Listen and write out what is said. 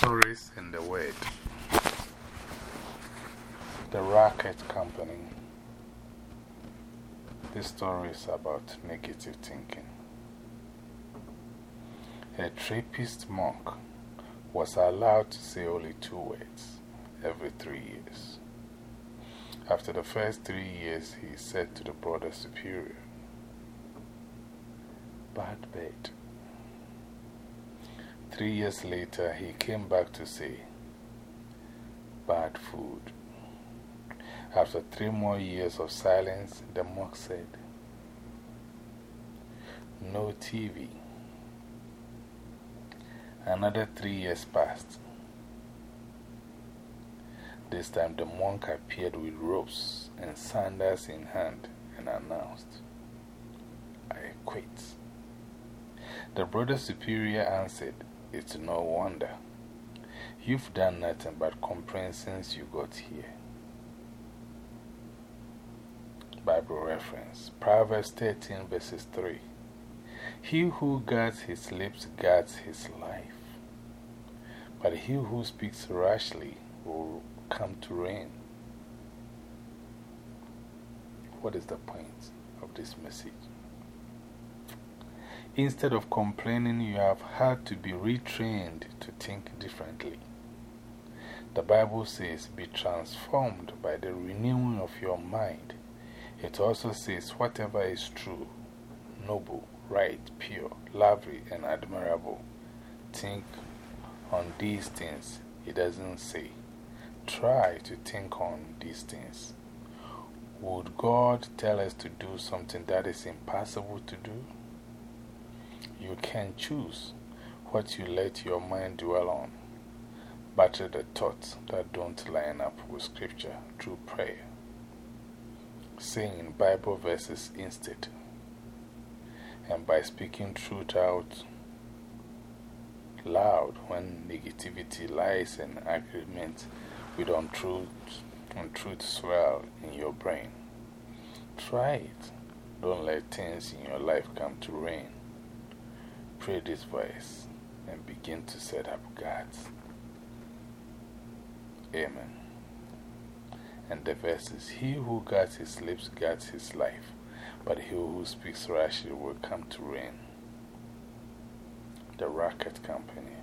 stories in the Word. The Rocket Company. This story is about negative thinking. A Trappist monk was allowed to say only two words every three years. After the first three years, he said to the brother superior, Bad bed. Three years later, he came back to say, Bad food. After three more years of silence, the monk said, No TV. Another three years passed. This time the monk appeared with ropes and sandals in hand and announced, I quit. The brother superior answered, It's no wonder. You've done nothing but complain since you got here. Bible reference Proverbs 13, verses 3. He who guards his lips guards his life, but he who speaks rashly will come to reign. What is the point of this message? Instead of complaining, you have had to be retrained to think differently. The Bible says, Be transformed by the renewing of your mind. It also says, Whatever is true, noble, right, pure, lovely, and admirable, think on these things. It doesn't say, Try to think on these things. Would God tell us to do something that is impossible to do? You can choose what you let your mind dwell on. Battle the thoughts that don't line up with Scripture through prayer. Saying Bible verses instead. And by speaking truth out loud when negativity lies in agreement with untruth, untruth swell in your brain. Try it. Don't let things in your life come to reign. Pray this voice and begin to set up guards. Amen. And the verse is He who guards his lips guards his life, but he who speaks rashly will come to reign. The Rocket Company.